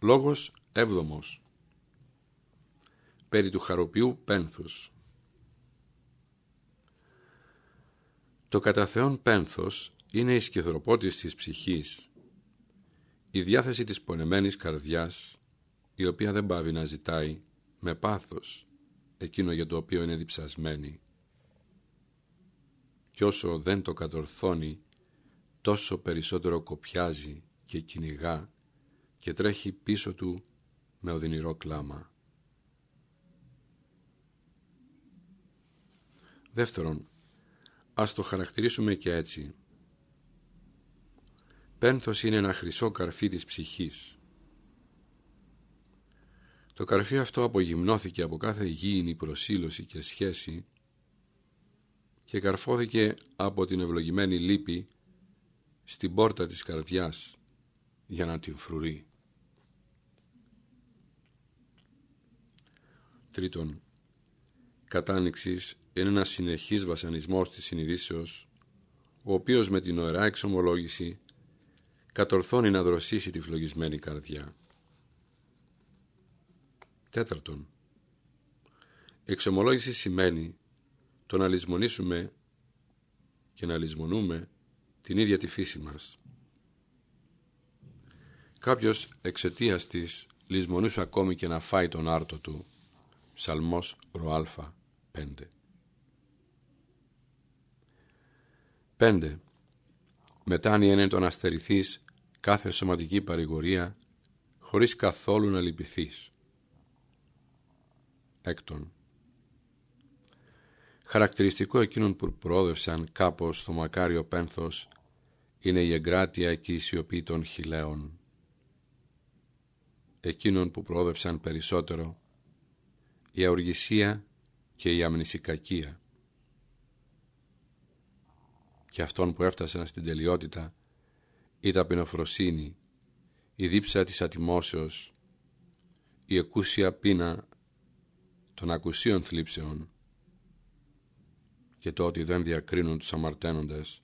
Λόγος έβδομος. Περί του χαροποιού πένθους. Το κατά Θεόν πένθος είναι η σκεθροπότης της ψυχής, η διάθεση της πονεμένης καρδιάς, η οποία δεν πάβει να ζητάει με πάθος εκείνο για το οποίο είναι διψασμένη. Κι όσο δεν το κατορθώνει, τόσο περισσότερο κοπιάζει και κυνηγά και τρέχει πίσω του με οδυνηρό κλάμα. Δεύτερον, ας το χαρακτηρίσουμε και έτσι. Πένθος είναι ένα χρυσό καρφί της ψυχής. Το καρφί αυτό απογυμνώθηκε από κάθε γήινη προσήλωση και σχέση και καρφώθηκε από την ευλογημένη λύπη στην πόρτα της καρδιάς για να την φρουρεί. Τρίτον, κατάνοιξης είναι ένα συνεχής βασανισμός της συνειδήσεως, ο οποίος με την ωραία εξομολόγηση κατορθώνει να δροσίσει τη φλογισμένη καρδιά. Τέταρτον, εξομολόγηση σημαίνει το να λησμονήσουμε και να λησμονούμε την ίδια τη φύση μας. Κάποιος εξαιτίας της λησμονούσε ακόμη και να φάει τον άρτο του. Ψαλμός ροάλφα 5. 5. Μετάνοια είναι το να στερηθείς κάθε σωματική παρηγορία χωρίς καθόλου να λυπηθείς. Έκτον. Χαρακτηριστικό εκείνων που προόδευσαν κάπως στο μακάριο πένθος είναι η εγκράτεια και η σιωπή των χιλέων. Εκείνων που προόδευσαν περισσότερο η αοργησία και η αμνησικακία. Και αυτών που έφτασαν στην τελειότητα η ταπεινοφροσύνη, η δίψα της ατιμώσεως, η εκούσια πείνα των ακουσίων θλίψεων και το ότι δεν διακρίνουν τους αμαρταίνοντες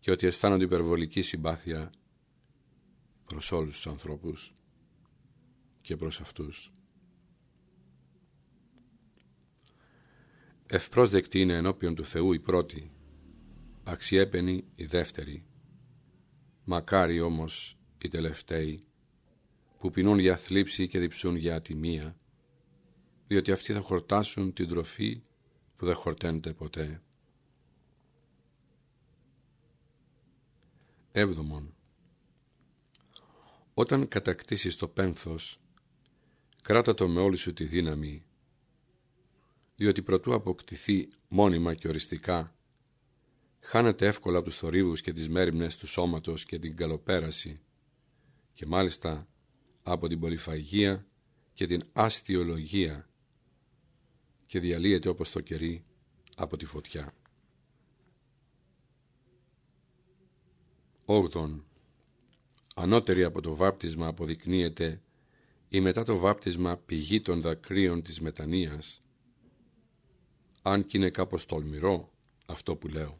και ότι αισθάνονται υπερβολική συμπάθεια προς όλους τους ανθρώπους και προς αυτούς. Ευπρόσδεκτη είναι ενώπιον του Θεού η πρώτη, αξιέπαινη η δεύτερη, μακάρι όμως οι τελευταίοι, που πεινούν για θλίψη και διψούν για ατιμία, διότι αυτοί θα χορτάσουν την τροφή που δεν χορταίνεται ποτέ. Έβδομον. Όταν κατακτήσεις το πένθος, κράτα το με όλη σου τη δύναμη, διότι προτού αποκτηθεί μόνιμα και οριστικά, χάνεται εύκολα από τους θορύβους και τις μέρημνες του σώματος και την καλοπέραση και μάλιστα από την πολυφαγία και την αστιολογία και διαλύεται όπως το κερί από τη φωτιά. Όγδον, ανώτερη από το βάπτισμα αποδεικνύεται η μετά το βάπτισμα πηγή των δακρύων της μετανοίας, αν και είναι κάπως τολμηρό αυτό που λέω.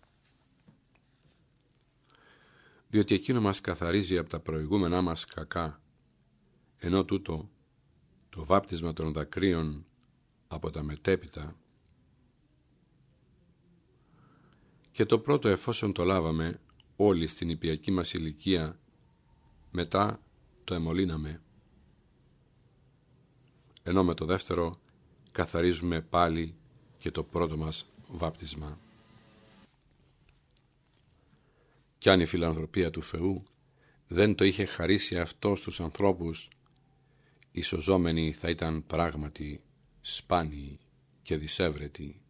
Διότι εκείνο μας καθαρίζει από τα προηγούμενά μας κακά, ενώ τούτο το βάπτισμα των δακρύων από τα μετέπειτα και το πρώτο εφόσον το λάβαμε όλοι στην υπιακή μας ηλικία μετά το εμολύναμε ενώ με το δεύτερο καθαρίζουμε πάλι και το πρώτο μας βάπτισμα. Κι αν η φιλανθρωπία του Θεού δεν το είχε χαρίσει αυτό στους ανθρώπους, οι σωζόμενοι θα ήταν πράγματι σπάνιοι και δυσέβρετοι.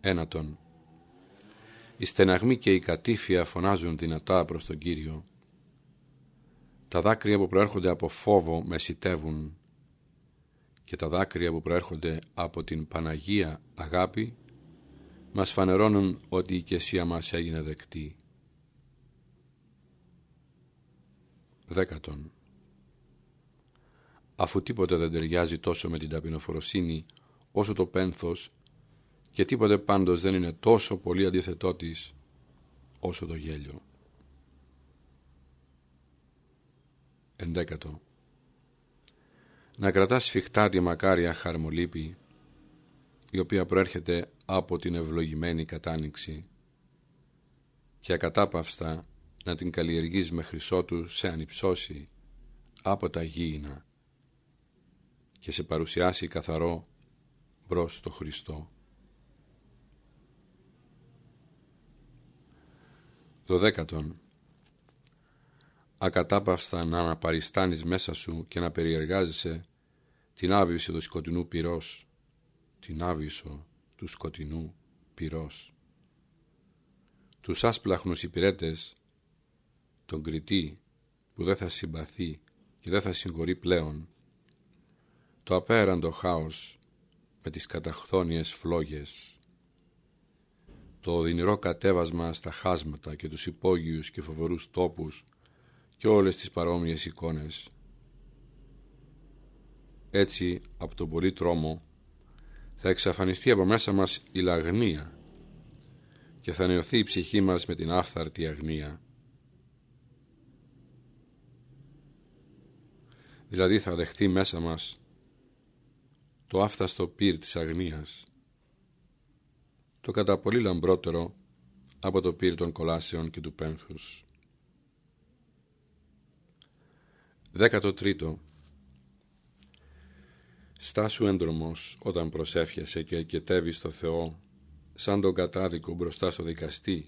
Ένατον. Οι στεναγμοί και οι κατήφια φωνάζουν δυνατά προς τον Κύριο. Τα δάκρυα που προέρχονται από φόβο μεσητεύουν και τα δάκρυα που προέρχονται από την Παναγία αγάπη μας φανερώνουν ότι η ηκεσία μας έγινε δεκτή. Δέκατον αφού τίποτε δεν ταιριάζει τόσο με την ταπεινοφροσύνη όσο το πένθος και τίποτε πάντως δεν είναι τόσο πολύ αντίθετό της όσο το γέλιο. Εντέκατο. Να κρατάς σφιχτά τη μακάρια χαρμολύπη, η οποία προέρχεται από την ευλογημένη κατάνοιξη και ακατάπαυστα να την καλλιεργείς μέχρι ότου σε ανυψώσει από τα γήινα και σε παρουσιάσει καθαρό μπρος στο Χριστό. Δωδέκατον ακατάπαυστα να αναπαριστάνεις μέσα σου και να περιεργάζεσαι την άβυση του σκοτεινού πυρός, την άβυσο του σκοτεινού πυρός. Τους άσπλαχνους υπηρέτες, τον κριτή που δεν θα συμπαθεί και δεν θα συγχωρεί πλέον, το απέραντο χάος με τις καταχθόνιες φλόγες, το οδυνηρό κατέβασμα στα χάσματα και τους υπόγειους και φοβερούς τόπους και όλες τις παρόμοιες εικόνες. Έτσι, από τον πολύ τρόμο, θα εξαφανιστεί από μέσα μας η λαγνία και θα νεωθεί η ψυχή μας με την άφθαρτη αγνία. Δηλαδή θα δεχτεί μέσα μας το άφθαστο πύρ της αγνίας, το κατά πολύ λαμπρότερο από το πύρ των κολάσεων και του πένθους. Δέκατο τρίτο Στάσου έντρομος όταν προσεύχεσαι και εκετεύεις στο Θεό σαν τον κατάδικο μπροστά στο δικαστή,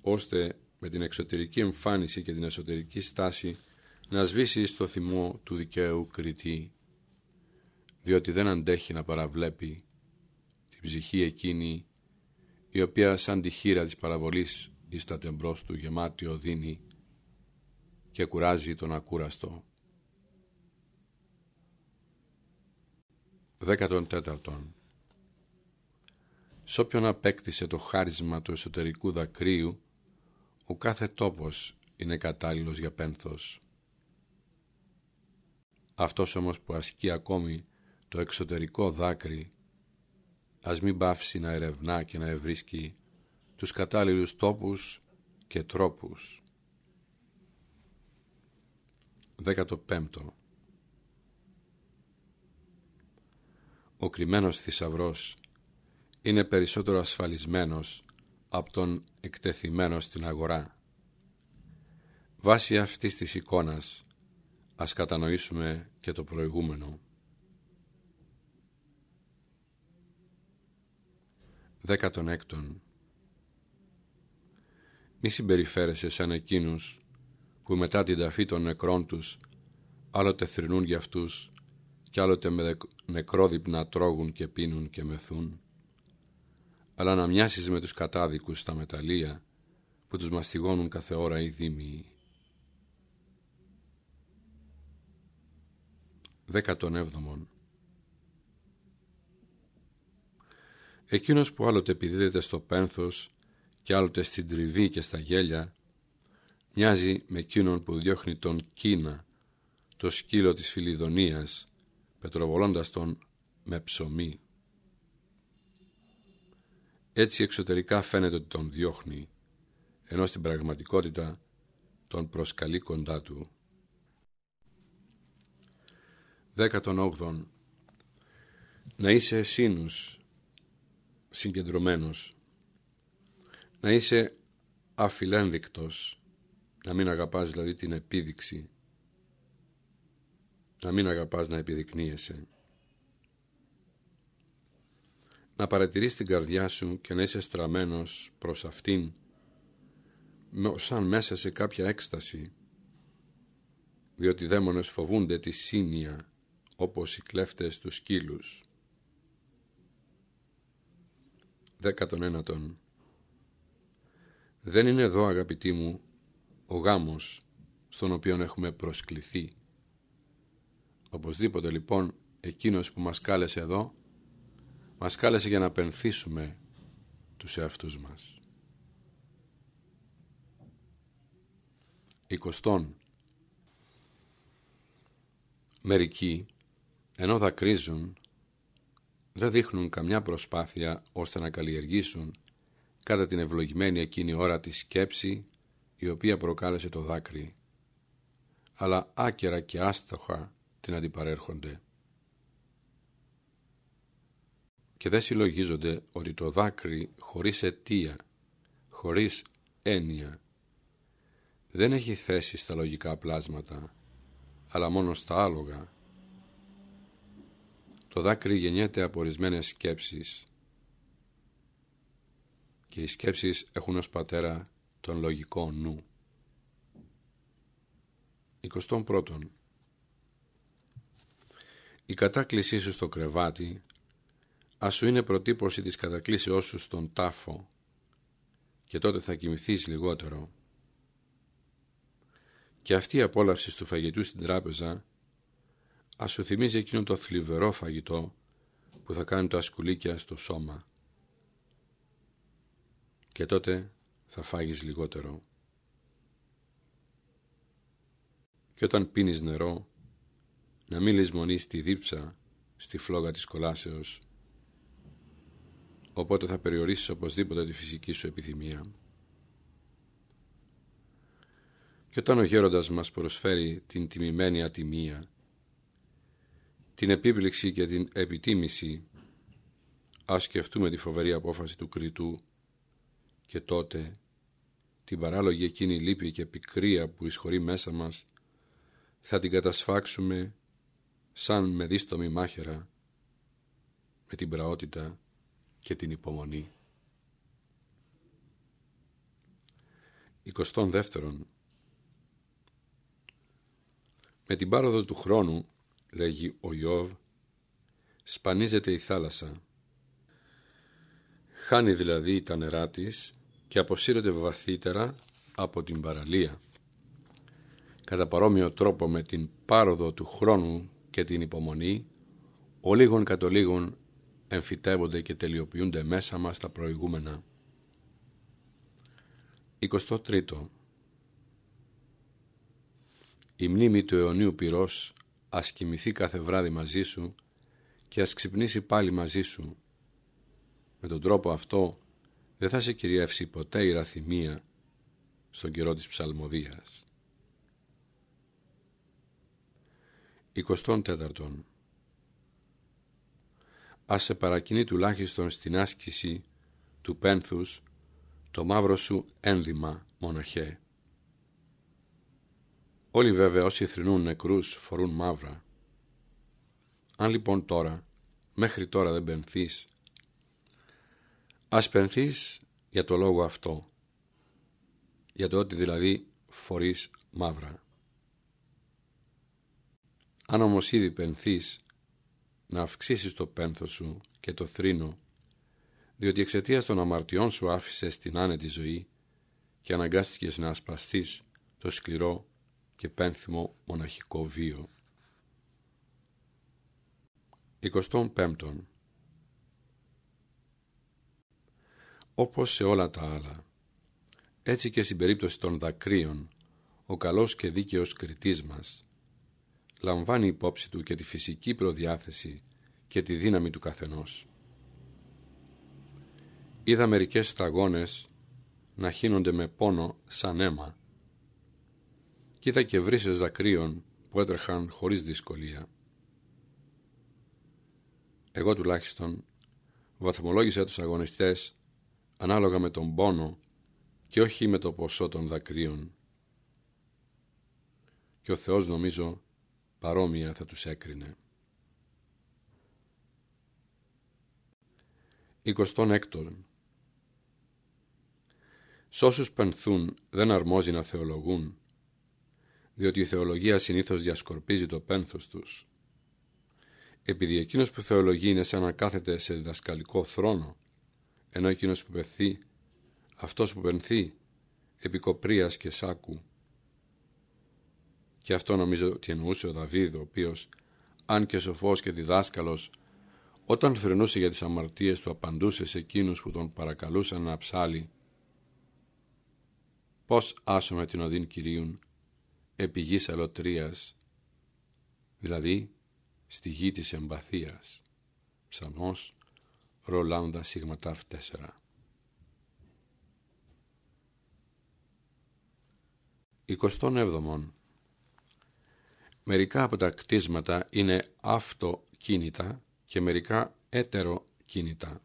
ώστε με την εξωτερική εμφάνιση και την εσωτερική στάση να σβήσεις το θυμό του δικαίου κριτή, διότι δεν αντέχει να παραβλέπει την ψυχή εκείνη η οποία σαν τη χείρα της παραβολής εις τα τεμπρός του γεμάτη οδύνη και κουράζει τον ακούραστο. Δέκατον τέταρτον Σ' όποιον απέκτησε το χάρισμα του εσωτερικού δακρύου, ο κάθε τόπος είναι κατάλληλος για πένθος. Αυτός όμως που ασκεί ακόμη το εξωτερικό δάκρυ, ας μην πάυσει να ερευνά και να ευρίσκει τους κατάλληλους τόπους και τρόπους. 15. Ο κρυμμένος θησαυρός είναι περισσότερο ασφαλισμένος από τον εκτεθειμένο στην αγορά. Βάσει αυτής της εικόνας ας κατανοήσουμε και το προηγούμενο. 16. Μη συμπεριφέρεσαι σαν εκείνους που μετά την ταφή των νεκρών τους άλλοτε θρυνούν για αυτούς και άλλοτε με νεκρόδυπνα τρώγουν και πίνουν και μεθούν αλλά να μοιάσεις με τους κατάδικους στα μεταλλεία που τους μαστιγώνουν κάθε ώρα οι δήμοι. 17. Εκείνος που άλλοτε επιδίδεται στο πένθος και άλλοτε στην τριβή και στα γέλια μοιάζει με εκείνον που διώχνει τον Κίνα, το σκύλο της Φιλιδονίας, πετροβολώντας τον με ψωμί. Έτσι εξωτερικά φαίνεται ότι τον διώχνει, ενώ στην πραγματικότητα τον προσκαλεί κοντά του. 18. Να είσαι εσύνους συγκεντρωμένος, να είσαι αφιλένδικτος, να μην αγαπάς δηλαδή την επίδειξη, να μην αγαπάς να επιδεικνύεσαι να παρατηρείς την καρδιά σου και να είσαι στραμμένος προς αυτήν σαν μέσα σε κάποια έκσταση διότι οι δαίμονες φοβούνται τη σύνια όπως οι κλέφτες τους σκύλους. Δέκατον ένατον Δεν είναι εδώ αγαπητοί μου ο γάμος στον οποίο έχουμε προσκληθεί. Οπωσδήποτε λοιπόν εκείνος που μας κάλεσε εδώ μας κάλεσε για να πενθήσουμε τους εαυτούς μας. Εικοστών Μερικοί, ενώ δακρύζουν, δεν δείχνουν καμιά προσπάθεια ώστε να καλλιεργήσουν κατά την ευλογημένη εκείνη ώρα τη σκέψη η οποία προκάλεσε το δάκρυ. αλλά άκερα και άστοχα την αντιπαρέρχονται. Και δεν συλλογίζονται ότι το δάκρυ χωρίς αιτία, χωρίς έννοια, δεν έχει θέση στα λογικά πλάσματα, αλλά μόνο στα άλογα. Το δάκρυ γεννιέται από ορισμένες σκέψεις και οι σκέψεις έχουν ως πατέρα τον λογικό νου. 21. Η κατάκλησή σου στο κρεβάτι ας σου είναι προτύπωση της κατακλήσεώς σου στον τάφο και τότε θα κοιμηθείς λιγότερο. Και αυτή η απόλαυση του φαγητού στην τράπεζα ας σου θυμίζει εκείνο το θλιβερό φαγητό που θα κάνει το ασκουλίκια στο σώμα. Και τότε θα φάγεις λιγότερο. Και όταν πίνεις νερό, να μην λησμονείς τη δίψα στη φλόγα της κολάσεως, οπότε θα περιορίσεις οπωσδήποτε τη φυσική σου επιθυμία. Και όταν ο γέροντας μας προσφέρει την τιμημένη ατιμία, την επίπληξη και την επιτίμηση, ας σκεφτούμε τη φοβερή απόφαση του Κριτού και τότε την παράλογη εκείνη λύπη και πικρία που εισχωρεί μέσα μας θα την κατασφάξουμε σαν με δίστομη μάχαιρα με την πραότητα και την υπομονή. 22. Με την πάροδο του χρόνου, λέγει ο Ιώβ, σπανίζεται η θάλασσα. Χάνει δηλαδή τα νερά της και αποσύρεται βαθύτερα από την παραλία. Κατά παρόμοιο τρόπο με την πάροδο του χρόνου και την υπομονή, ο λίγων κατ' ολίγων εμφυτεύονται και τελειοποιούνται μέσα μας τα προηγούμενα. 23. Η μνήμη του αιωνίου πυρός ας κοιμηθεί κάθε βράδυ μαζί σου και ας ξυπνήσει πάλι μαζί σου. Με τον τρόπο αυτό δεν θα σε κυριεύσει ποτέ η ραθυμία στον καιρό της ψαλμοδίας. 24. Ας σε παρακινεί τουλάχιστον στην άσκηση του πένθους το μαύρο σου ένδυμα μοναχέ. Όλοι βέβαια όσοι θρυνούν νεκρούς φορούν μαύρα. Αν λοιπόν τώρα, μέχρι τώρα δεν πενθείς, ας πενθείς για το λόγο αυτό, για το ότι δηλαδή φορείς μαύρα. Αν όμως ήδη πενθείς, να αυξήσεις το πένθος σου και το θρήνο, διότι εξαιτίας των αμαρτιών σου άφησες την άνετη ζωή και αναγκάστηκες να ασπαστείς το σκληρό και πένθυμο μοναχικό βίο. 25. Όπως σε όλα τα άλλα, έτσι και στην περίπτωση των δακρύων, ο καλός και δίκαιος κριτής μας λαμβάνει υπόψη του και τη φυσική προδιάθεση και τη δύναμη του καθενός. Είδα μερικές σταγόνες να χύνονται με πόνο σαν αίμα και είδα και βρύσες δακρύων που έτρεχαν χωρίς δυσκολία. Εγώ τουλάχιστον βαθμολόγησα τους αγωνιστές ανάλογα με τον πόνο και όχι με το ποσό των δακρύων. Και ο Θεός νομίζω παρόμοια θα τους έκρινε. 26. Σ' όσους πενθούν δεν αρμόζει να θεολογούν, διότι η θεολογία συνήθως διασκορπίζει το πένθος τους. Επειδή εκείνος που θεολογεί είναι σαν να κάθεται σε διδασκαλικό θρόνο, ενώ εκείνος που πενθεί, αυτός που πενθεί, επικοπρίας και σάκου. Και αυτό νομίζω ότι εννοούσε ο Δαβίδ, ο οποίος, αν και σοφός και διδάσκαλος, όταν θρυνούσε για τις αμαρτίες του απαντούσε σε εκείνους που τον παρακαλούσαν να ψάλει «Πώς άσωμε την οδύν Κυρίουν επί γης αλωτρίας, δηλαδή στη γη της εμπαθίας». Ψαμός Ρολάνδα Σιγματάφ 4 27. Μερικά από τα κτίσματα είναι αυτοκίνητα και μερικά έτεροκίνητα.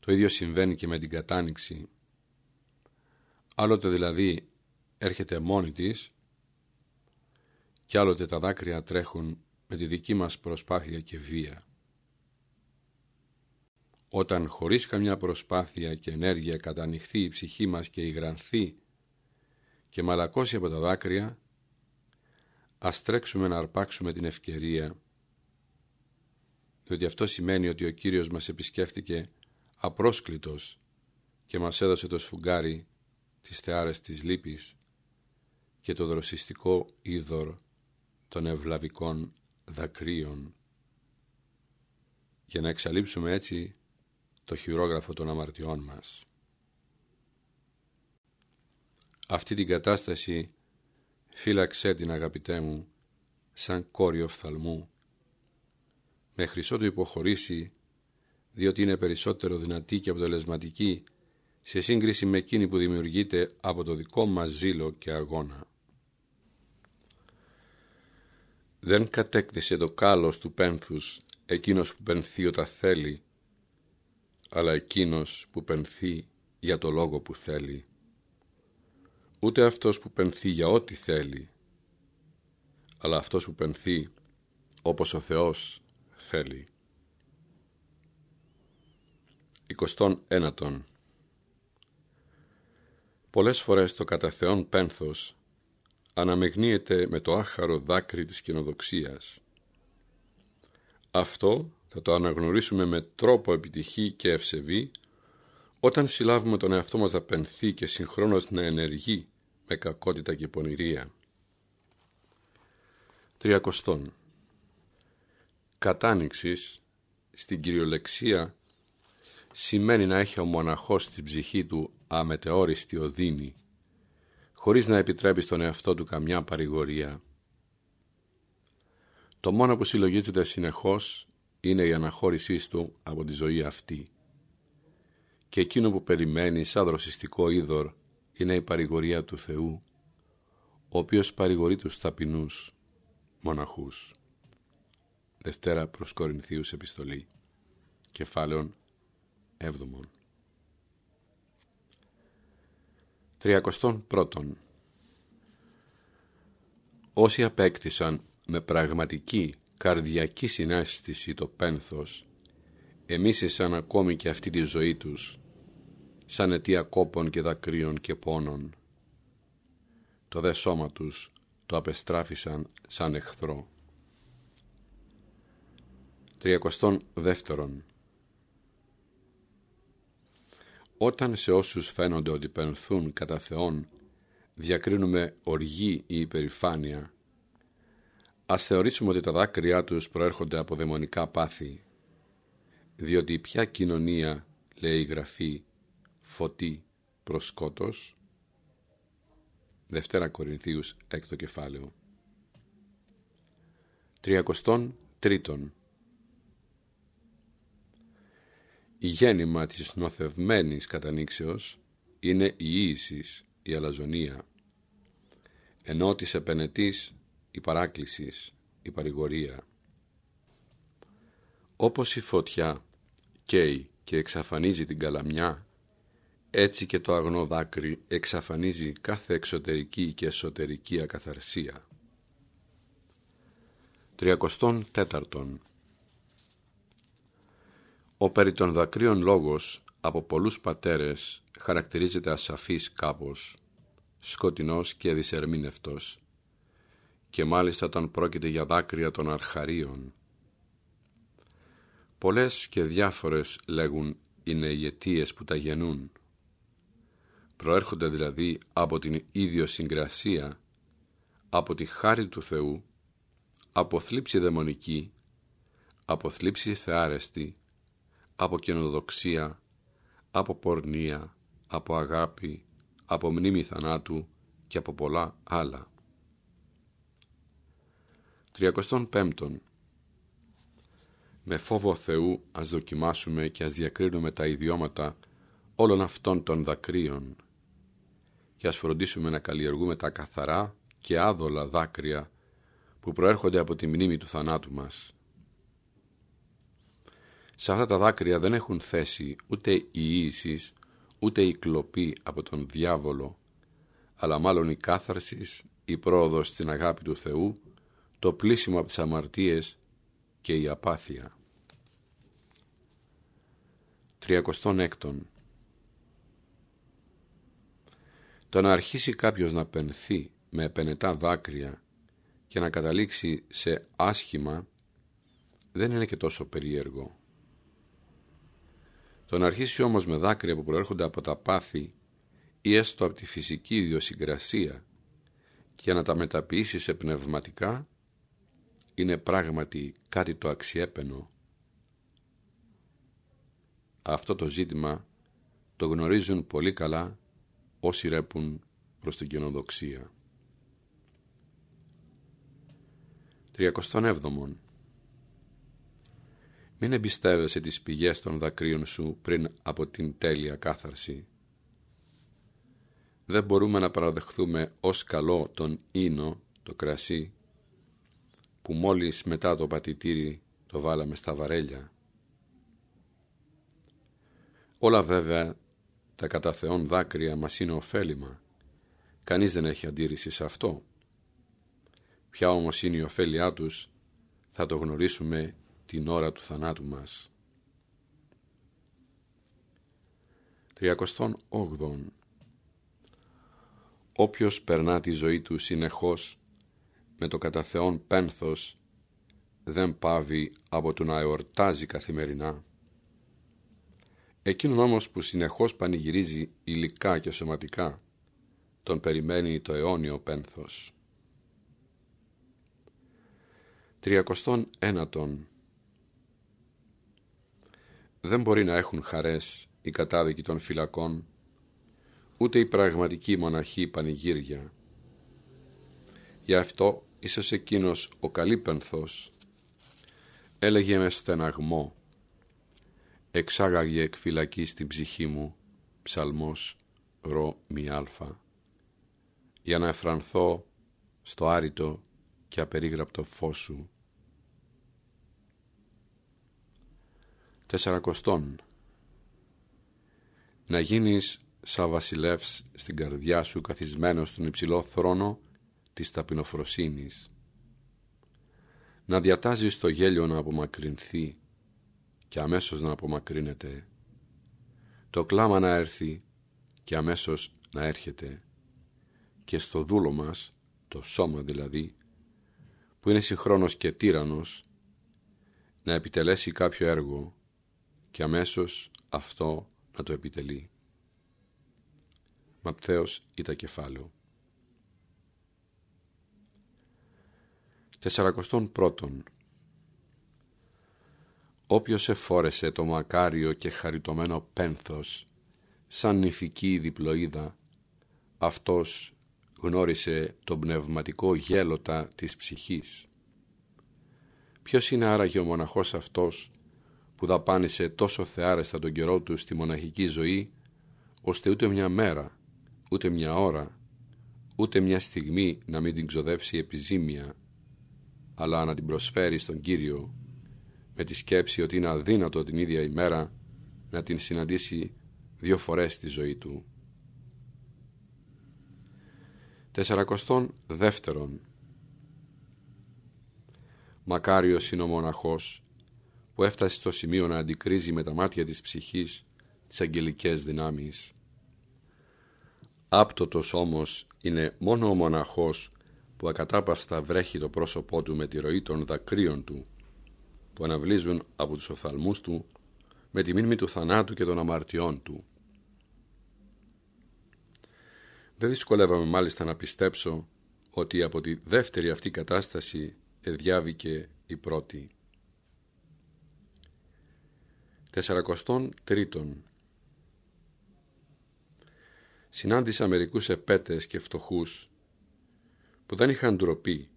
Το ίδιο συμβαίνει και με την κατάνοιξη. Άλλοτε δηλαδή έρχεται μόνη της και άλλοτε τα δάκρυα τρέχουν με τη δική μας προσπάθεια και βία. Όταν χωρίς καμιά προσπάθεια και ενέργεια κατανοιχθεί η ψυχή μας και υγρανθεί και μαλακώσει από τα δάκρυα, ας τρέξουμε να αρπάξουμε την ευκαιρία, διότι αυτό σημαίνει ότι ο Κύριος μας επισκέφτηκε απρόσκλητος και μας έδωσε το σφουγγάρι της θεάρες της λύπης και το δροσιστικό είδωρ των ευλαβικών δακρύων για να εξαλείψουμε έτσι το χειρόγραφο των αμαρτιών μας. Αυτή την κατάσταση φύλαξέ την αγαπητέ μου σαν κόριο οφθαλμού μέχρι ότου υποχωρήσει διότι είναι περισσότερο δυνατή και αποτελεσματική σε σύγκριση με εκείνη που δημιουργείται από το δικό μας ζήλο και αγώνα. Δεν κατέκτησε το κάλος του πένθους εκείνος που πενθεί όταν θέλει, αλλά εκείνος που πενθεί για το λόγο που θέλει. Ούτε αυτός που πενθεί για ό,τι θέλει, αλλά αυτός που πενθεί όπως ο Θεός θέλει. 21. Πολλές φορές το κατά Θεόν πένθος αναμεγνύεται με το άχαρο δάκρυ της κοινοδοξίας. Αυτό θα το αναγνωρίσουμε με τρόπο επιτυχή και ευσεβή όταν συλλάβουμε τον εαυτό μας να πενθεί και συγχρόνως να ενεργεί με κακότητα και πονηρία. Τριακοστόν. Κατάνοιξης στην κυριολεξία σημαίνει να έχει ο μοναχός στην ψυχή του αμετεόριστη οδύνη, χωρίς να επιτρέπει στον εαυτό του καμιά παρηγορία. Το μόνο που συλλογίζεται συνεχώς είναι η αναχώρησή του από τη ζωή αυτή. Και εκείνο που περιμένει σαν δροσιστικό είδωρ είναι η παρηγορία του Θεού, ο οποίος παρηγορεί τους ταπεινούς μοναχούς. Δευτέρα προς Κορινθίους επιστολή, κεφάλαιον έβδομον. Τριακοστόν πρώτον. Όσοι απέκτησαν με πραγματική καρδιακή συνέστηση το πένθος, εμίσησαν ακόμη και αυτή τη ζωή τους, σαν αιτία κόπων και δακρύων και πόνων. Το δε σώμα τους το απεστράφησαν σαν εχθρό. Τριακοστόν δεύτερον. Όταν σε όσους φαίνονται ότι πενθούν κατά Θεόν διακρίνουμε οργή ή υπερηφάνεια, ας θεωρήσουμε ότι τα δάκρυά τους προέρχονται από δαιμονικά πάθη, διότι ποια κοινωνία, λέει η Γραφή, φωτί προς σκότος, Δευτέρα Κορινθίους, έκτο κεφάλαιο. Τριακοστόν τρίτον. Η γέννημα της νοθευμένης κατανήξεως είναι η ίησης, η αλαζονία, ενώ της επενετής η παράκλησης, η παρηγορία. Όπως η φωτιά καίει και εξαφανίζει την καλαμιά, έτσι και το αγνό δάκρυ εξαφανίζει κάθε εξωτερική και εσωτερική ακαθαρσία. Τριακοστόν τέταρτον Ο περί των δακρύων λόγος από πολλούς πατέρες χαρακτηρίζεται ασαφής κάπως, σκοτεινός και δυσερμήνευτος και μάλιστα όταν πρόκειται για δάκρυα των αρχαρίων. Πολλές και διάφορες λέγουν είναι οι αιτίες που τα γεννούν. Προέρχονται δηλαδή από την ίδιο συγκρασία, από τη χάρη του Θεού, από θλίψη δαιμονική, από θλίψη θεάρεστη, από καινοδοξία, από πορνεία, από αγάπη, από μνήμη θανάτου και από πολλά άλλα. 35. Με φόβο Θεού ας δοκιμάσουμε και ας διακρίνουμε τα ιδιώματα όλων αυτών των δακρύων και ας φροντίσουμε να καλλιεργούμε τα καθαρά και άδολα δάκρυα που προέρχονται από τη μνήμη του θανάτου μας. Σε αυτά τα δάκρυα δεν έχουν θέση ούτε η ίησης, ούτε η κλοπή από τον διάβολο, αλλά μάλλον η κάθαρσης, η πρόοδος στην αγάπη του Θεού, το πλήσιμο από τις αμαρτίες και η απάθεια. 36. Το να αρχίσει κάποιος να πενθεί με επενετά δάκρυα και να καταλήξει σε άσχημα δεν είναι και τόσο περίεργο. Το να αρχίσει όμως με δάκρυα που προέρχονται από τα πάθη ή έστω από τη φυσική ιδιοσυγκρασία και να τα μεταποιήσει σε πνευματικά είναι πράγματι κάτι το αξιέπαινο. Αυτό το ζήτημα το γνωρίζουν πολύ καλά όσοι ρέπουν προς την κοινοδοξία. 37. Μην εμπιστεύεσαι τις πηγές των δακρύων σου πριν από την τέλεια κάθαρση. Δεν μπορούμε να παραδεχθούμε ως καλό τον ίνο, το κρασί, που μόλις μετά το πατητήρι το βάλαμε στα βαρέλια. Όλα βέβαια τα κατά Θεόν δάκρυα μας είναι ωφέλιμα. Κανείς δεν έχει αντίρρηση σε αυτό. Ποια όμως είναι η ωφέλειά τους θα το γνωρίσουμε την ώρα του θανάτου μας. 38. Όποιος περνά τη ζωή του συνεχώς με το κατά Θεόν πένθος δεν πάβει από το να εορτάζει καθημερινά. Εκείνον όμως που συνεχώς πανηγυρίζει υλικά και σωματικά τον περιμένει το αιώνιο πένθος. 31. Δεν μπορεί να έχουν χαρές οι κατάδικοι των φυλακών, ούτε οι πραγματικοί μοναχοί πανηγύρια. Γι' αυτό ίσως εκείνος ο καλύπενθος έλεγε με στεναγμό «Εξάγαγε εκ φυλακή στην ψυχή μου, ψαλμός ρο μη αλφα, για να εφρανθώ στο άριτο και απερίγραπτο φως σου. Τεσσαρακοστών Να γίνεις σαν βασιλεύς στην καρδιά σου καθισμένος στον υψηλό θρόνο της ταπεινοφροσύνης. Να διατάζεις το γέλιο να απομακρυνθεί και αμέσως να απομακρύνεται. Το κλάμα να έρθει και αμέσως να έρχεται. Και στο δούλο μας, το σώμα δηλαδή, που είναι συγχρόνως και τύρανος, να επιτελέσει κάποιο έργο και αμέσως αυτό να το επιτελεί. Ματθαίος τα κεφάλαιο. Τεσσαρακοστόν πρώτον. Όποιος εφόρεσε το μακάριο και χαριτωμένο πένθος σαν νηφική διπλοίδα, αυτός γνώρισε τον πνευματικό γέλοτα της ψυχής. Ποιος είναι άραγε ο μοναχός αυτός που δαπάνησε τόσο θεάρεστα τον καιρό του στη μοναχική ζωή, ώστε ούτε μια μέρα, ούτε μια ώρα, ούτε μια στιγμή να μην την ξοδέψει επιζήμια, αλλά να την προσφέρει στον Κύριο, με τη σκέψη ότι είναι αδύνατο την ίδια ημέρα να την συναντήσει δύο φορές στη ζωή του. Τεσσαρακοστόν δεύτερον Μακάριος είναι ο μοναχός που έφτασε στο σημείο να αντικρίζει με τα μάτια της ψυχής τις αγγελικές δυνάμεις. Άπτωτος όμως είναι μόνο ο μοναχός που ακατάπαστα βρέχει το πρόσωπό του με τη ροή των δακρύων του που αναβλύζουν από τους οφθαλμούς του με τη μήνυμη του θανάτου και των αμαρτιών του. Δεν δυσκολεύαμε μάλιστα να πιστέψω ότι από τη δεύτερη αυτή κατάσταση εδιάβηκε η πρώτη. Τεσσαρακοστών τρίτον Συνάντησα μερικούς επέτες και φτωχούς που δεν είχαν ντροπή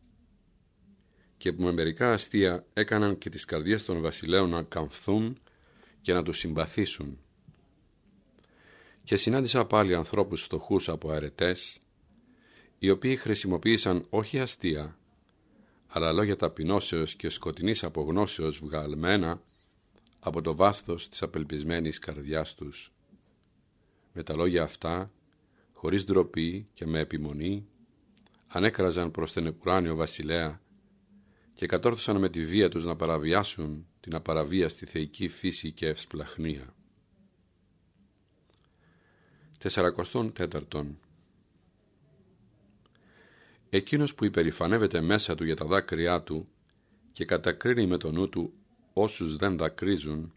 και που με μερικά αστεία έκαναν και τις καρδιές των βασιλέων να καμφθούν και να τους συμπαθήσουν και συνάντησα πάλι ανθρώπους φτωχούς από αρετές, οι οποίοι χρησιμοποίησαν όχι αστεία, αλλά λόγια ταπεινώσεως και σκοτεινής απογνώσεως βγαλμένα από το βάθος της απελπισμένης καρδιάς τους. Με τα λόγια αυτά, χωρίς ντροπή και με επιμονή, ανέκραζαν προς τον ουράνιο βασιλέα και κατόρθωσαν με τη βία τους να παραβιάσουν την απαραβίαστη θεϊκή φύση και ευσπλαχνία. τέταρτον Εκείνος που υπερηφανεύεται μέσα του για τα δάκρυά του και κατακρίνει με το νου του όσους δεν δακρύζουν,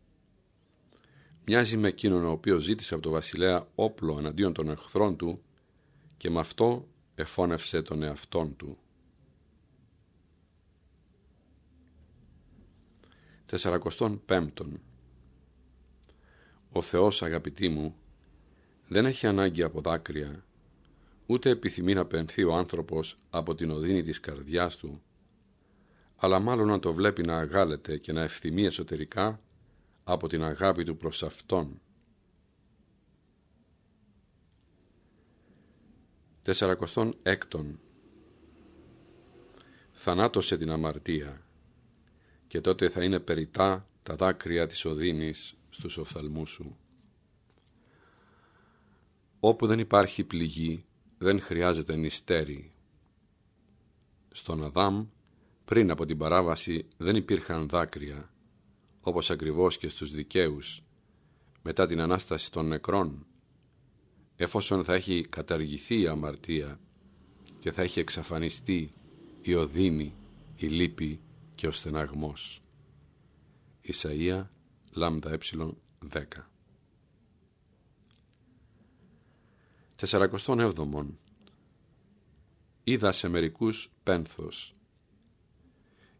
μοιάζει με εκείνον ο οποίος ζήτησε από το βασιλέα όπλο εναντίον των εχθρών του και με αυτό εφώνευσε τον εαυτόν του. Τεσσαρακοστόν πέμπτον. Ο Θεός αγαπητοί μου δεν έχει ανάγκη από δάκρυα ούτε επιθυμεί να πενθεί ο άνθρωπος από την οδύνη της καρδιάς του αλλά μάλλον να το βλέπει να αγάλεται και να ευθυμεί εσωτερικά από την αγάπη του προς Αυτόν. Τεσσαρακοστόν έκτον. Θανάτωσε την αμαρτία και τότε θα είναι περιτά τα δάκρυα της οδύνης στους οφθαλμούς σου. Όπου δεν υπάρχει πληγή, δεν χρειάζεται νηστέρι. Στον Αδάμ πριν από την παράβαση δεν υπήρχαν δάκρυα, όπως ακριβώς και στους δικαίους, μετά την Ανάσταση των νεκρών, εφόσον θα έχει καταργηθεί η αμαρτία και θα έχει εξαφανιστεί η οδύνη, η λύπη και ο στεναγμός. Ισαΐα, λάμδα ε, 10 έβδομον Είδα σε μερικούς πένθος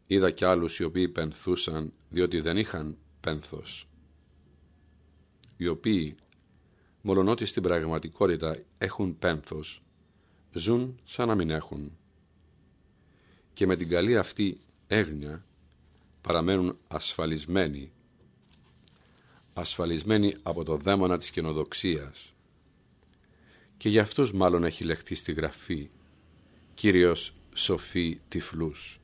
Είδα κι άλλους οι οποίοι πενθούσαν διότι δεν είχαν πένθος. Οι οποίοι, μολονότι στην πραγματικότητα έχουν πένθος, ζουν σαν να μην έχουν. Και με την καλή αυτή έγνοια παραμένουν ασφαλισμένοι, ασφαλισμένοι από το δαίμονα της καινοδοξίας. Και για αυτούς μάλλον έχει λεχθεί στη Γραφή, Κύριος σοφή τυφλούς.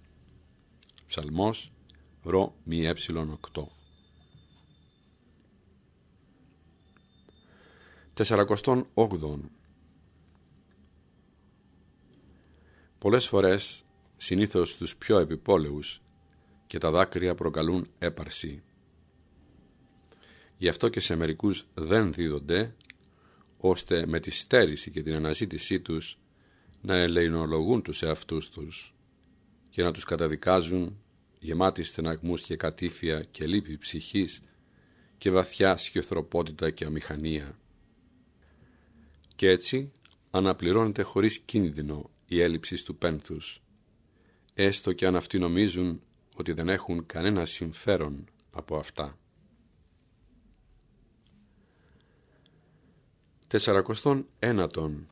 Ψαλμός ρο μη έψιλον οκτώ. Τεσσαρακοστόν όγδον. Πολλές φορές, συνήθως τους πιο επιπόλαιους, και τα δάκρυα προκαλούν έπαρση. Γι' αυτό και σε μερικούς δεν δίδονται, ώστε με τη στέρηση και την αναζήτησή τους να ελεηνολογούν τους εαυτούς τους και να τους καταδικάζουν γεμάτοι στεναγμούς και κατήφια και λύπη ψυχής και βαθιά σκιοθροπότητα και αμηχανία. Και έτσι αναπληρώνεται χωρίς κίνδυνο η έλλειψη του πένθους, έστω και αν αυτοί νομίζουν ότι δεν έχουν κανένα συμφέρον από αυτά. Τεσσαρακοστόν ένατον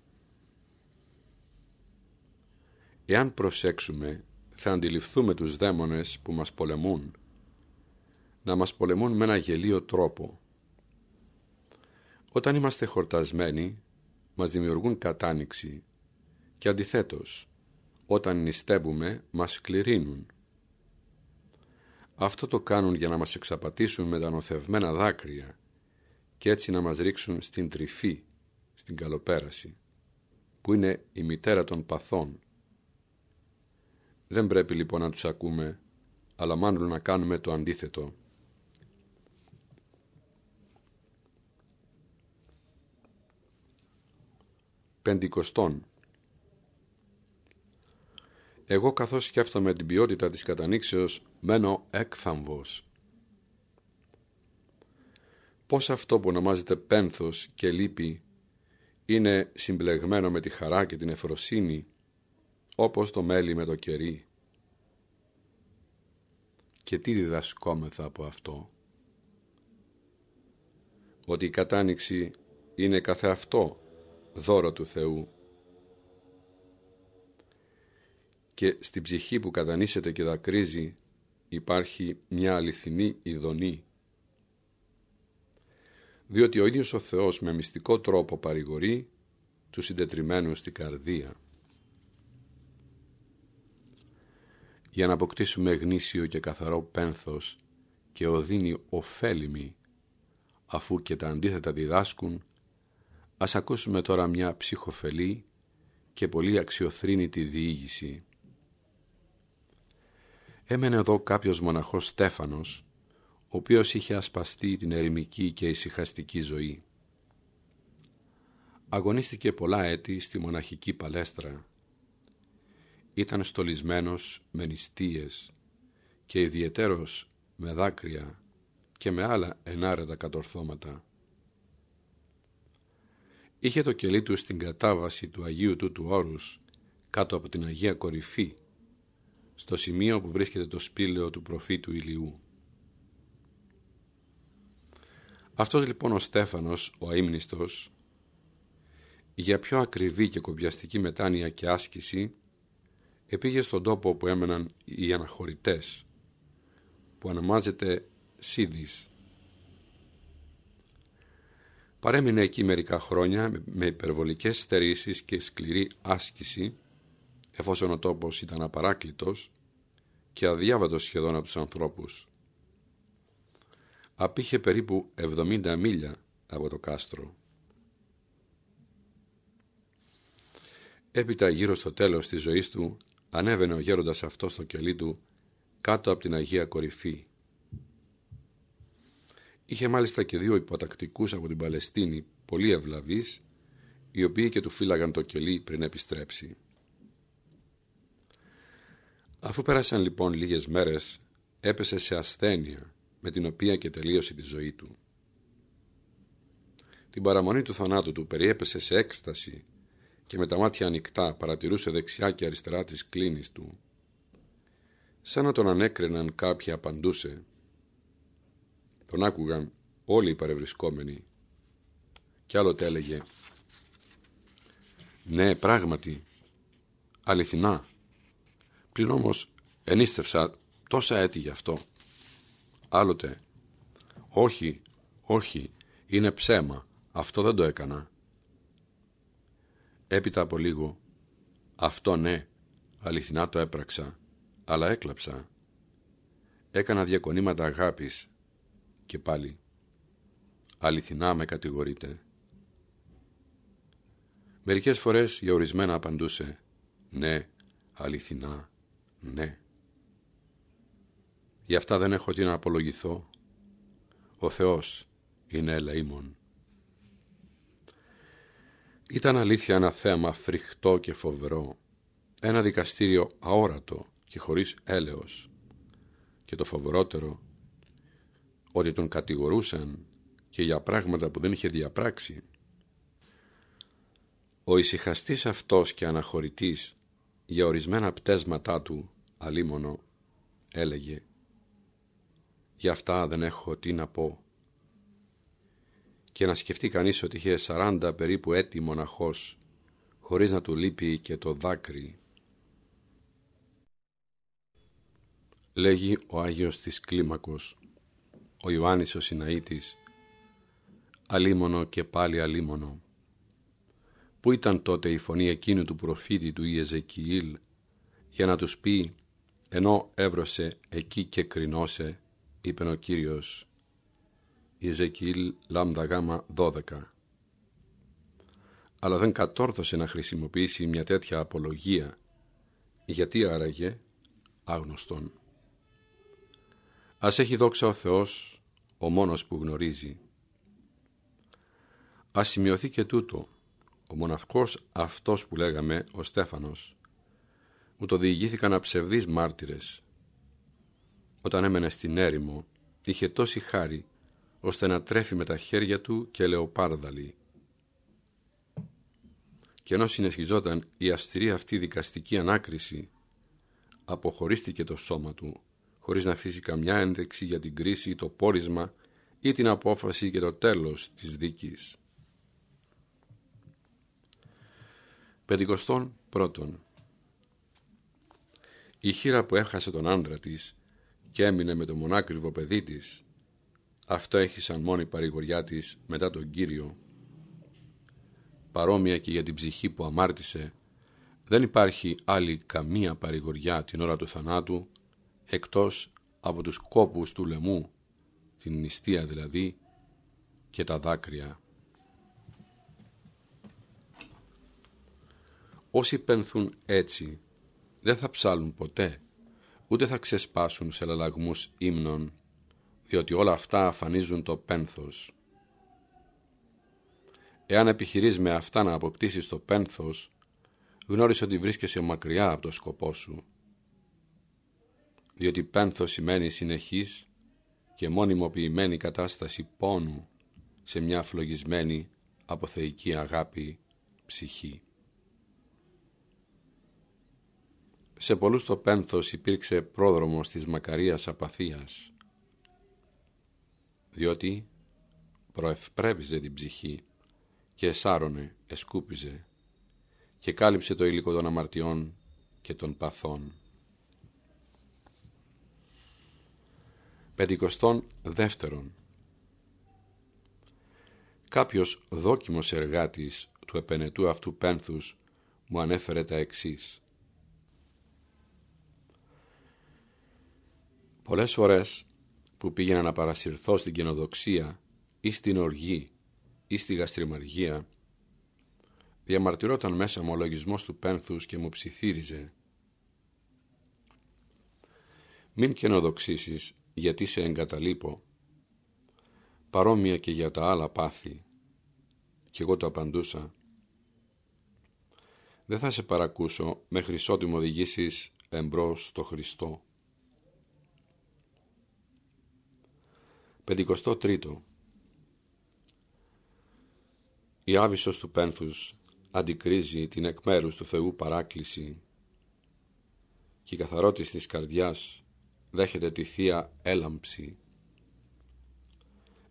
Εάν προσέξουμε θα αντιληφθούμε τους δαίμονες που μας πολεμούν, να μας πολεμούν με ένα γελίο τρόπο. Όταν είμαστε χορτασμένοι, μας δημιουργούν κατάνοιξη και αντιθέτως, όταν νηστεύουμε, μας σκληρύνουν. Αυτό το κάνουν για να μας εξαπατήσουν με τα νοθευμένα δάκρυα και έτσι να μας ρίξουν στην τρυφή, στην καλοπέραση, που είναι η μητέρα των παθών δεν πρέπει λοιπόν να τους ακούμε, αλλά μάλλον να κάνουμε το αντίθετο. Πεντηκοστών Εγώ καθώς σκέφτομαι την ποιότητα της κατανήξεως μένω έκθαμβος. Πώς αυτό που ονομάζεται πένθος και λύπη είναι συμπλεγμένο με τη χαρά και την εφροσύνη όπως το μέλι με το κερί; Και τι διδασκόμεθα από αυτό; Ότι η κατάνοιξη είναι καθεαυτό δώρο του Θεού. Και στην ψυχή που κατανήσεται και δακρύζει υπάρχει μια αληθινή ειδονή. Διότι ο ίδιος ο Θεός με μυστικό τρόπο παρηγορεί τους συντετριμένους στην καρδία. για να αποκτήσουμε γνήσιο και καθαρό πένθος και οδύνη ωφέλιμη αφού και τα αντίθετα διδάσκουν ας ακούσουμε τώρα μια ψυχοφελή και πολύ αξιοθρύνητη διήγηση. Έμενε εδώ κάποιος μοναχός Στέφανος ο οποίος είχε ασπαστεί την ερημική και ησυχαστική ζωή. Αγωνίστηκε πολλά έτη στη μοναχική παλέστρα. Ήταν στολισμένος με νηστείες και ιδιαιτέρως με δάκρυα και με άλλα ενάρετα κατορθώματα. Είχε το κελί του στην κατάβαση του Αγίου του του Όρους κάτω από την Αγία Κορυφή στο σημείο που βρίσκεται το σπήλαιο του προφήτου Ηλιού. Αυτός λοιπόν ο Στέφανος, ο αείμνηστος, για πιο ακριβή και κομπιαστική μετάνοια και άσκηση, επήγε στον τόπο που έμεναν οι αναχωρητές, που ονομάζεται Σίδης. Παρέμεινε εκεί μερικά χρόνια με υπερβολικές στερήσεις και σκληρή άσκηση, εφόσον ο τόπος ήταν απαράκλητος και αδιάβατος σχεδόν από τους ανθρώπους απήχε περίπου 70 μίλια από το κάστρο. Έπειτα γύρω στο τέλος της ζωής του ανέβαινε ο γέροντας αυτός στο κελί του κάτω από την Αγία Κορυφή. Είχε μάλιστα και δύο υποτακτικούς από την Παλαιστίνη, πολύ ευλαβείς, οι οποίοι και του φύλαγαν το κελί πριν επιστρέψει. Αφού πέρασαν λοιπόν λίγες μέρες, έπεσε σε ασθένεια με την οποία και τελείωσε τη ζωή του. Την παραμονή του θανάτου του περιέπεσε σε έκσταση και με τα μάτια ανοιχτά παρατηρούσε δεξιά και αριστερά τις κλίνης του. Σαν να τον ανέκριναν κάποιοι απαντούσε. Τον άκουγαν όλοι οι παρευρισκόμενοι. Κι άλλοτε έλεγε «Ναι, πράγματι, αληθινά, πλην όμως ενίστευσα τόσα έτη γι' αυτό». Άλλοτε «Όχι, όχι, είναι ψέμα, αυτό δεν το έκανα». Έπειτα από λίγο «Αυτό ναι, αληθινά το έπραξα, αλλά έκλαψα». Έκανα διακονήματα αγάπης και πάλι «Αληθινά με κατηγορείτε». Μερικές φορές για ορισμένα απαντούσε «Ναι, αληθινά, ναι». Γι' αυτά δεν έχω τι να απολογηθώ. Ο Θεός είναι ελεήμων. Ήταν αλήθεια ένα θέμα φρικτό και φοβερό, ένα δικαστήριο αόρατο και χωρίς έλεος. Και το φοβερότερο, ότι τον κατηγορούσαν και για πράγματα που δεν είχε διαπράξει. Ο ησυχαστής αυτός και αναχωρητής για ορισμένα πτέσματά του, αλίμονο, έλεγε Γι' αυτά δεν έχω τι να πω. Και να σκεφτεί κανείς ότι είχε σαράντα περίπου έτη μοναχός, χωρίς να του λείπει και το δάκρυ. Λέγει ο Άγιος της Κλίμακος, ο Ιωάννης ο Συναήτης, αλίμονο και πάλι αλίμονο. Πού ήταν τότε η φωνή εκείνου του προφήτη του Ιεζεκιήλ για να τους πει ενώ έβρωσε εκεί και κρινώσε είπε ο Κύριος. Ιεζεκίλ λάμδα γάμα 12 αλλά δεν κατόρθωσε να χρησιμοποιήσει μια τέτοια απολογία. Γιατί άραγε; Άγνωστον. Ας έχει δόξα ο Θεός ο μόνος που γνωρίζει. Ας σημειωθεί και τούτο ο μοναυκός αυτός που λέγαμε ο Στέφανος μου το διηγήθηκαν αψευδείς μάρτυρες όταν έμενε στην έρημο, είχε τόση χάρη, ώστε να τρέφει με τα χέρια του και λεοπάρδαλη. Και ενώ συνεχιζόταν η αυστηρή αυτή δικαστική ανάκριση, αποχωρίστηκε το σώμα του, χωρίς να αφήσει καμιά ένδειξη για την κρίση, το πόρισμα ή την απόφαση και το τέλος της δίκης. Πεντηκοστόν πρώτον. Η χείρα που έχασε τον άντρα της και έμεινε με το μονάκριβο παιδί της, αυτό έχει σαν μόνη παρηγοριά της μετά τον Κύριο. Παρόμοια και για την ψυχή που αμάρτησε, Δεν υπάρχει άλλη καμία παρηγοριά την ώρα του θανάτου εκτός από τους κόπους του λαιμού, την νηστεία δηλαδή και τα δάκρυα. Όσοι πένθουν έτσι δεν θα ψάλουν ποτέ, ούτε θα ξεσπάσουν σε λαλαγμούς ύμνων, διότι όλα αυτά αφανίζουν το πένθος. Εάν επιχειρείς με αυτά να αποκτήσεις το πένθος, γνώρισε ότι βρίσκεσαι μακριά από το σκοπό σου. Διότι πένθος σημαίνει συνεχής και μόνιμοποιημένη κατάσταση πόνου σε μια φλογισμένη από θεϊκή αγάπη ψυχή. Σε πολλούς το πένθος υπήρξε πρόδρομος της μακαρίας απαθίας, διότι προευπρέβιζε την ψυχή και εσάρωνε, εσκούπιζε και κάλυψε το υλικό των αμαρτιών και των παθών. Πεντηκοστών δεύτερον Κάποιος δόκιμος εργάτης του επενετού αυτού πένθους μου ανέφερε τα εξής. Πολλές φορές που πήγαινα να παρασυρθώ στην καινοδοξία ή στην οργή ή στη γαστριμαργία, διαμαρτυρόταν μέσα μου ο λογισμός του πένθους και μου ψιθύριζε. Μην καινοδοξήσεις γιατί σε εγκαταλείπω, παρόμοια και για τα άλλα πάθη. Κι εγώ το απαντούσα. Δεν θα σε παρακούσω μέχρι ότου μου οδηγήσεις εμπρός στο Χριστό. Πεντηκοστό τρίτο. Η άβυσος του πένθους αντικρίζει την εκ μέρους του Θεού παράκληση και η καθαρότης της καρδιάς δέχεται τη Θεία έλαμψη.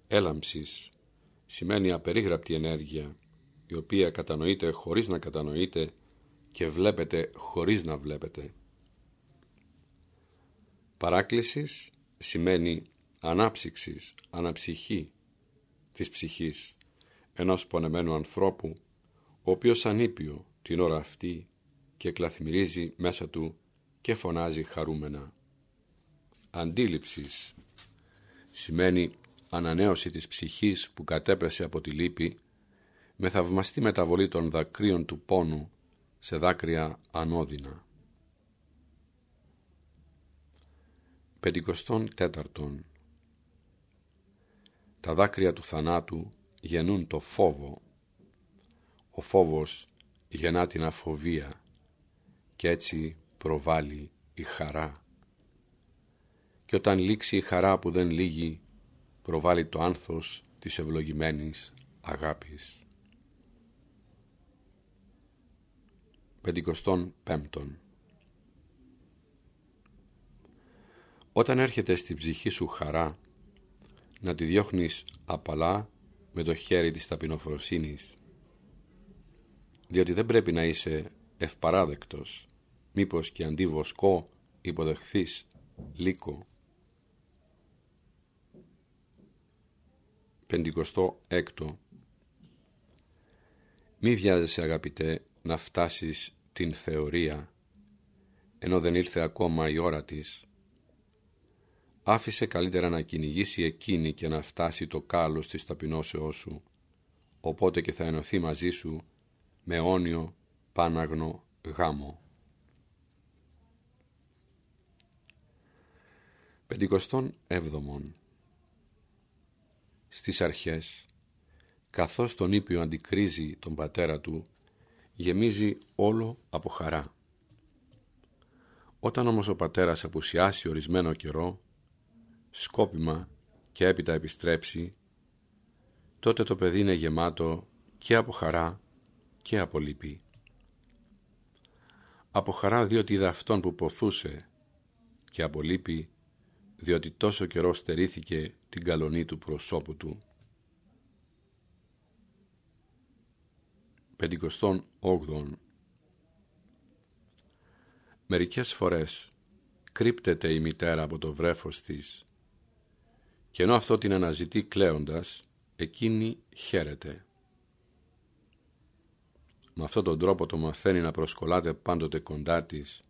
Έλαμψης σημαίνει απερίγραπτη ενέργεια η οποία κατανοείται χωρίς να κατανοείται και βλέπετε χωρίς να βλέπετε. Παράκλησης σημαίνει ανάψυξης, αναψυχή της ψυχής ενός πονεμένου ανθρώπου ο οποίος ανήπιο την ώρα αυτή και κλαθμυρίζει μέσα του και φωνάζει χαρούμενα. Αντίληψης σημαίνει ανανέωση της ψυχής που κατέπεσε από τη λύπη με θαυμαστή μεταβολή των δακρύων του πόνου σε δάκρυα ανώδυνα. Πεντηκοστών τέταρτον Τα δάκρυα του θανάτου γεννούν το φόβο. Ο φόβος γεννά την αφοβία και έτσι προβάλλει η χαρά. Και όταν λήξει η χαρά που δεν λύγει, προβάλλει το άνθος της ευλογημένης αγάπης. Πεντηκοστών πέμπτον Όταν έρχεται στη ψυχή σου χαρά, να τη διώχνεις απαλά με το χέρι της ταπεινοφροσύνης, διότι δεν πρέπει να είσαι ευπαράδεκτος, μήπως και αντί βοσκό υποδεχθείς λύκο. Πεντηκοστό έκτο. Μη βιάζεσαι αγαπητέ να φτάσεις την θεωρία, ενώ δεν ήρθε ακόμα η ώρα της, άφησε καλύτερα να κυνηγήσει εκείνη και να φτάσει το κάλος της ταπεινώσεώς σου, οπότε και θα ενωθεί μαζί σου με αιώνιο πάναγνο γάμο. Πεντηκοστών έβδομον Στις αρχές, καθώς τον ήπιο αντικρίζει τον πατέρα του, γεμίζει όλο από χαρά. Όταν όμως ο πατέρας απουσιάσει ορισμένο καιρό, σκόπιμα και έπειτα επιστρέψει, τότε το παιδί είναι γεμάτο και από χαρά και από λύπη. Από χαρά διότι είδα αυτόν που ποθούσε και από λύπη διότι τόσο καιρό στερήθηκε την καλονή του προσώπου του. Πεντηκοστών όγδον Μερικές φορές κρύπτεται η μητέρα από το βρέφος της και ενώ αυτό την αναζητεί κλαίοντας, εκείνη χαίρεται. Με αυτόν τον τρόπο το μαθαίνει να προσκολάται πάντοτε κοντά της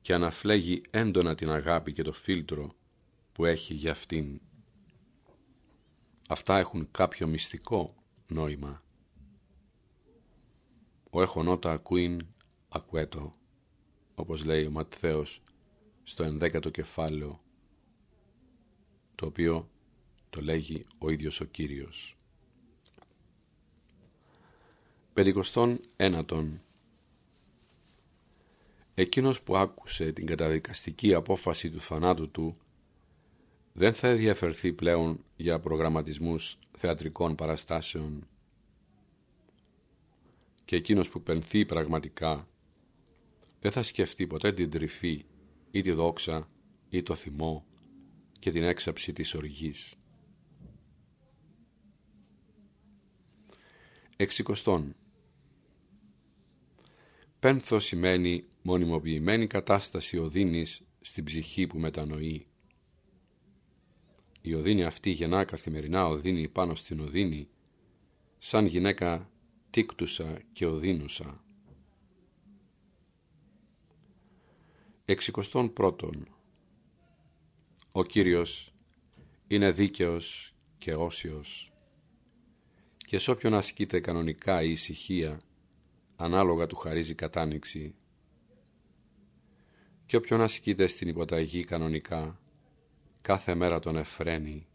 και αναφλέγει έντονα την αγάπη και το φίλτρο που έχει για αυτήν. Αυτά έχουν κάποιο μυστικό νόημα. Ο έχονότα ακούειν ακουέτο, όπως λέει ο Ματθαίος στο ενδέκατο κεφάλαιο, το οποίο το λέγει ο ίδιος ο Κύριος. Περικοστών ένατον Εκείνος που άκουσε την καταδικαστική απόφαση του θανάτου του δεν θα ενδιαφερθεί πλέον για προγραμματισμούς θεατρικών παραστάσεων και εκείνος που πενθεί πραγματικά δεν θα σκεφτεί ποτέ την τρυφή ή τη δόξα ή το θυμό και την έξαψη της οργής. Εξικοστών Πένθος σημαίνει μονιμοποιημένη κατάσταση οδύνης στην ψυχή που μετανοεί. Η οδύνη αυτή γεννά καθημερινά οδύνη πάνω στην οδύνη, σαν γυναίκα τίκτουσα και οδύνουσα. Εξικοστών πρώτον. Ο Κύριος είναι δίκαιος και όσιος και σ' όποιον ασκείται κανονικά η ησυχία ανάλογα του χαρίζει κατάνοιξη και όποιον ασκείται στην υποταγή κανονικά κάθε μέρα τον εφραίνει.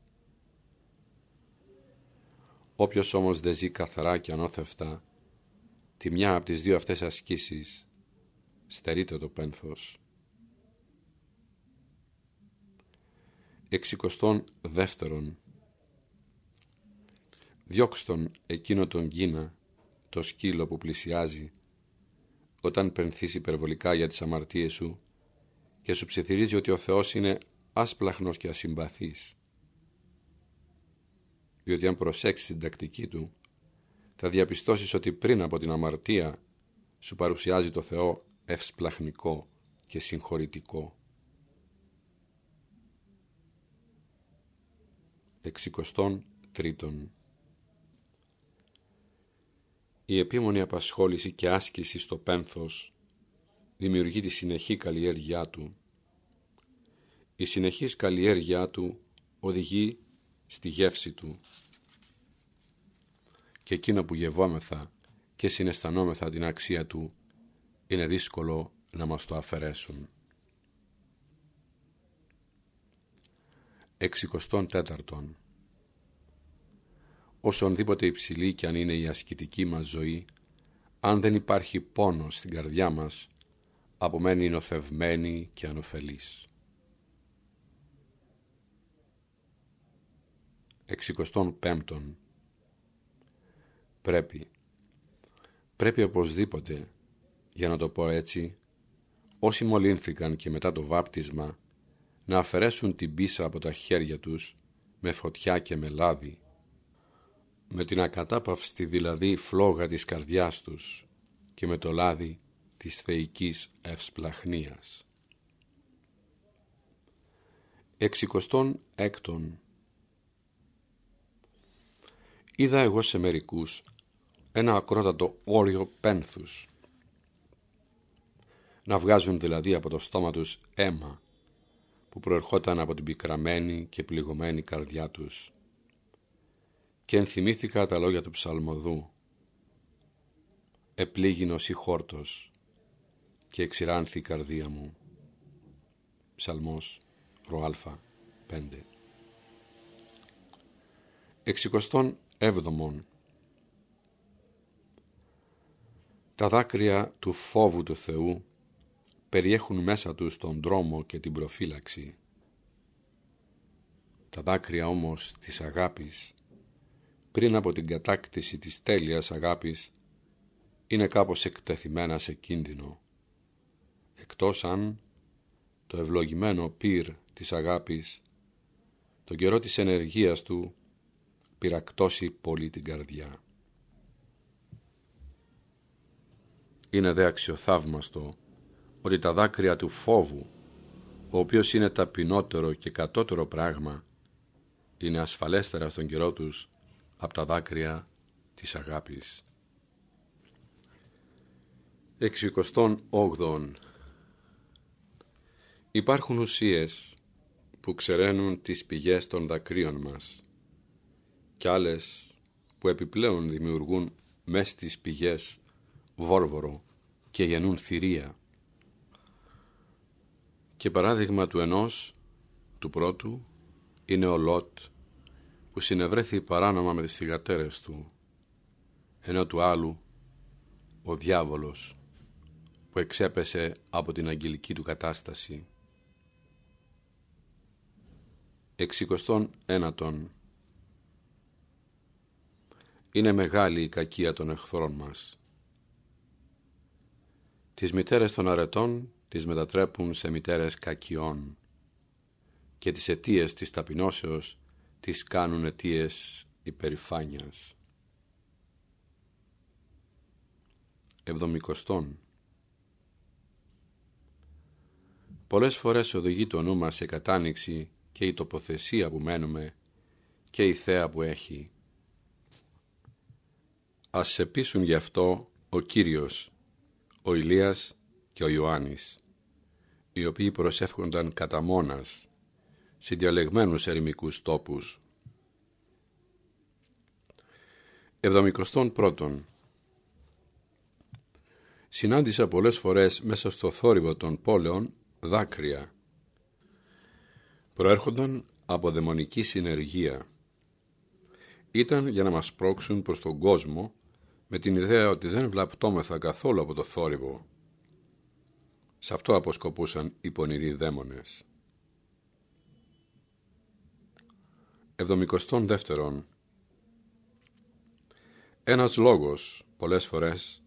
Όποιος όμως δεν ζει καθαρά και ανώθευτα τη μια από τις δύο αυτές ασκήσεις στερείται το πένθος. Εξικοστών δεύτερον Διώξτον εκείνο τον Κίνα το σκύλο που πλησιάζει όταν πενθείς υπερβολικά για τις αμαρτίες σου και σου ψιθυρίζει ότι ο Θεός είναι άσπλαχνος και ασυμπαθής. Διότι αν προσέξεις την τακτική του, θα διαπιστώσεις ότι πριν από την αμαρτία σου παρουσιάζει το Θεό ευσπλαχνικό και συγχωρητικό. Εξικοστών τρίτον η επίμονη απασχόληση και άσκηση στο πένθος δημιουργεί τη συνεχή καλλιέργειά του. Η συνεχής καλλιέργειά του οδηγεί στη γεύση του. Και εκείνο που γευόμεθα και συναισθανόμεθα την αξία του είναι δύσκολο να μας το αφαιρέσουν. Εξικοστών τέταρτον όσονδήποτε υψηλή κι αν είναι η ασκητική μας ζωή, αν δεν υπάρχει πόνο στην καρδιά μας, απομένει νοθευμένη και ανοφελής. Εξικοστών πέμπτον Πρέπει, πρέπει οπωσδήποτε, για να το πω έτσι, όσοι μολύνθηκαν και μετά το βάπτισμα, να αφαιρέσουν την πίσα από τα χέρια τους με φωτιά και με λάδι με την ακατάπαυστη δηλαδή φλόγα της καρδιάς τους και με το λάδι της θεϊκής ευσπλαχνίας. Εξικοστών έκτον. Είδα εγώ σε μερικούς ένα ακρότατο όριο πένθους. Να βγάζουν δηλαδή από το στόμα τους αίμα που προερχόταν από την πικραμένη και πληγωμένη καρδιά τους. Και ενθυμήθηκα τα λόγια του ψαλμοδού. «Επλήγινος ή χόρτος και εξηράνθη η καρδία μου». Ψαλμός ροάλφα 5 Εξικοστών έβδομον. Τα δάκρυα του φόβου του Θεού περιέχουν μέσα τους τον δρόμο και την προφύλαξη. Τα δάκρυα όμως της αγάπης πριν από την κατάκτηση της τέλειας αγάπης είναι κάπως εκτεθειμένα σε κίνδυνο εκτός αν το ευλογημένο πυρ της αγάπης τον καιρό της ενεργείας του πυρακτώσει πολύ την καρδιά. Είναι δε αξιοθαύμαστο ότι τα δάκρυα του φόβου, ο οποίος είναι ταπεινότερο και κατώτερο πράγμα, είναι ασφαλέστερα στον καιρό τους από τα δάκρυα της αγάπης. 68. Υπάρχουν ουσίες που ξεραίνουν τις πηγές των δακρύων μας και άλλες που επιπλέον δημιουργούν μες στις πηγές βόρβορο και γεννούν θηρία. Και παράδειγμα του ενός, του πρώτου, είναι ο Λότ που συνευρέθη παράνομα με τις θυγατέρες του, ενώ του άλλου ο διάβολος που εξέπεσε από την αγγελική του κατάσταση. Εξικοστών ένατον Είναι μεγάλη η κακία των εχθρών μας. Τις μητέρες των αρετών τις μετατρέπουν σε μητέρες κακιών και τις αιτίες της ταπεινώσεως τις κάνουν αιτίες υπερηφάνειας. Εβδομικοστών Πολλές φορές οδηγεί το νου μας σε κατάνοιξη και η τοποθεσία που μένουμε και η θέα που έχει. Ας σε πείσουν γι' αυτό ο Κύριος, ο Ηλίας και ο Ιωάννης, οι οποίοι προσεύχονταν κατά μόνας, σε διαλεγμένους ερημικούς τόπους. Εβδομικοστών πρώτον Συνάντησα πολλές φορές μέσα στο θόρυβο των πόλεων δάκρυα. Προέρχονταν από δαιμονική συνεργία. Ήταν για να μας πρόξουν προς τον κόσμο με την ιδέα ότι δεν βλαπτόμεθα καθόλου από το θόρυβο. Σε αυτό αποσκοπούσαν οι πονηροί δαίμονες. Εβδομικοστών δεύτερον Ένας λόγος πολλές φορές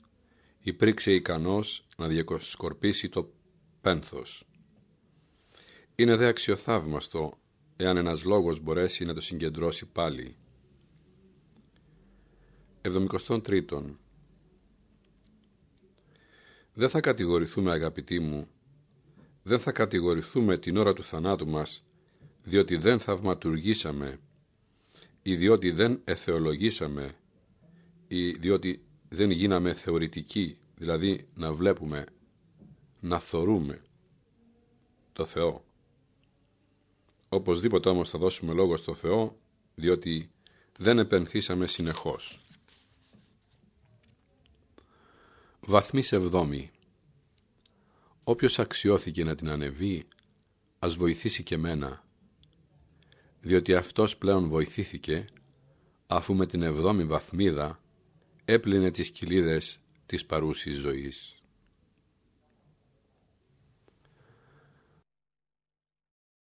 υπήρξε ικανός να διακοσκορπίσει το πένθος. Είναι δε αξιοθαύμαστο εάν ένας λόγος μπορέσει να το συγκεντρώσει πάλι. 73. Δεν θα κατηγορηθούμε αγαπητοί μου, δεν θα κατηγορηθούμε την ώρα του θανάτου μας, διότι δεν θαυματουργήσαμε ή διότι δεν εθεολογήσαμε ή διότι δεν γίναμε θεωρητικοί, δηλαδή να βλέπουμε να θωρούμε το Θεό. Οπωσδήποτε όμως θα δώσουμε λόγο στο Θεό, διότι δεν επενθήσαμε συνεχώς. Βαθμής εβδόμη Όποιος αξιώθηκε να την ανεβεί, ας βοηθήσει και μένα, διότι αυτός πλέον βοηθήθηκε, αφού με την εβδόμη βαθμίδα έπλυνε τις κοιλίδες της παρούσης ζωής.